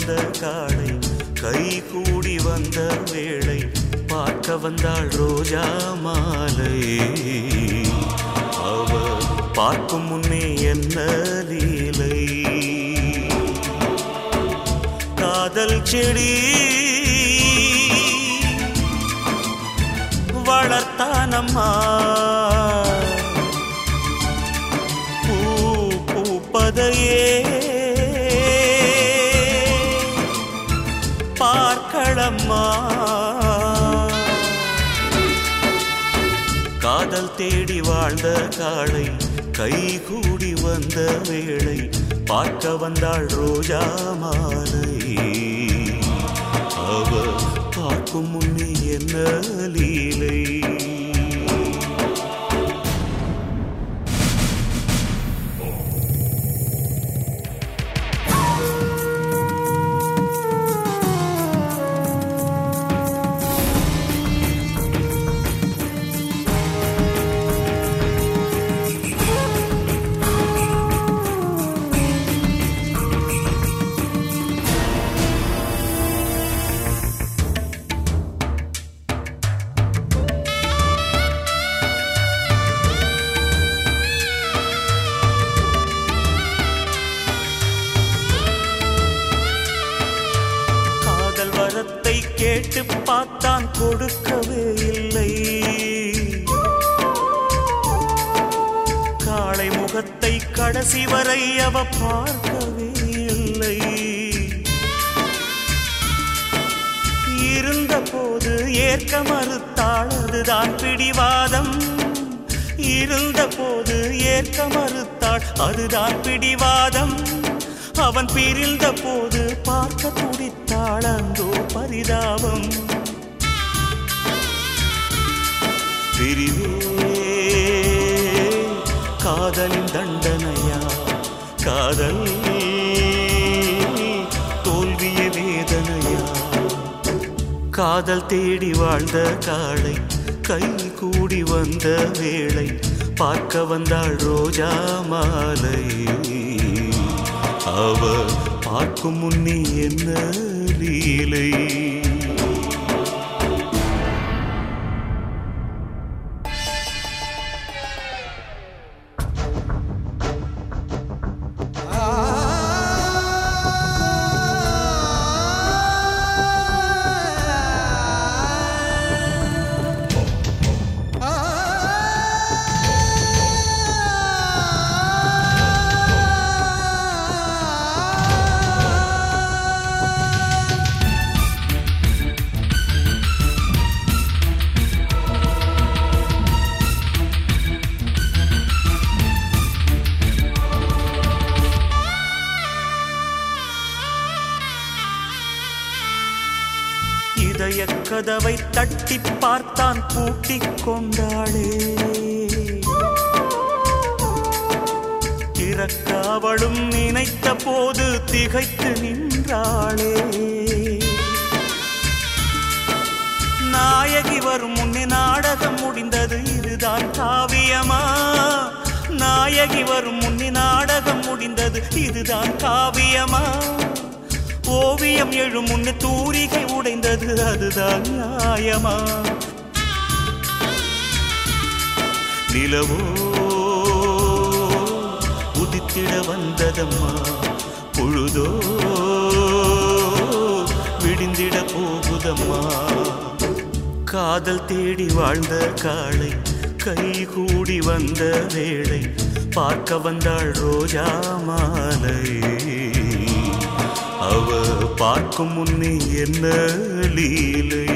தேடி வாழ்ந்த காளை கை கூடி வந்த வேளை பார்க்க வந்தாள் ரோஜா மாலை. அவ பார்க்கும் முன்னே என்ன லீலை? காதல் செடி வளர்த்தானம்மா பார்க்கடம்மா காதல் தேடி வாழ்ந்த காளை கை கூடி வந்த வேளை பார்க்க வந்தாள் ரோஜா மாலை. அவ பார்க்கும் முன்னே என்ன லீலை? கேட்டு பார்த்தான் கொடுக்கவே இல்லை. காளை முகத்தை கடைசி வரை அவ பார்க்கவே இல்லை. இருந்த போது ஏற்க மறுத்தாள் அதுதான் பிடிவாதம். இருந்த போது ஏற்க மறுத்தாள் அதுதான் பிடிவாதம். அவன் பிரிந்த போது பார்க்க துடித்தாளந்தோ பரிதாபம். பிரிவே காதலின் தண்டனையா? காதல் தோல்விய வேதனையா? காதல் தேடி வாழ்ந்த காளை கை கூடி வந்த வேளை பார்க்க வந்தாள் ரோஜா மாலை பார்க்கும் முன்னே என்ன லீலை? இதய கதவை தட்டி பார்த்தான் பூட்டிக் கொண்டாளே. திறக்க அவளும் நினைத்த போது திகைத்து நின்றாளே. நாயகி வரும் முன்னே நாடகம் முடிந்தது இதுதான் காவியமா? நாயகி வரும் முன்னே நாடகம் முடிந்தது இதுதான் காவியமா? ஓவியம் எழும் முன்னு தூரிகை உடைந்தது அதுதான் நியாயமா? நிலவோ உதித்திட வந்ததம்மா? பொழுதோ விடிந்திட போகுதம்மா? காதல் தேடி வாழ்ந்த காளை கை கூடி வந்த வேளை பார்க்க வந்தாள் ரோஜா மாலை அவ பார்க்கும் முன்னே என்ன லீலை?